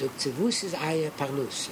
sagt sie, wo ist es Eier Parnusse?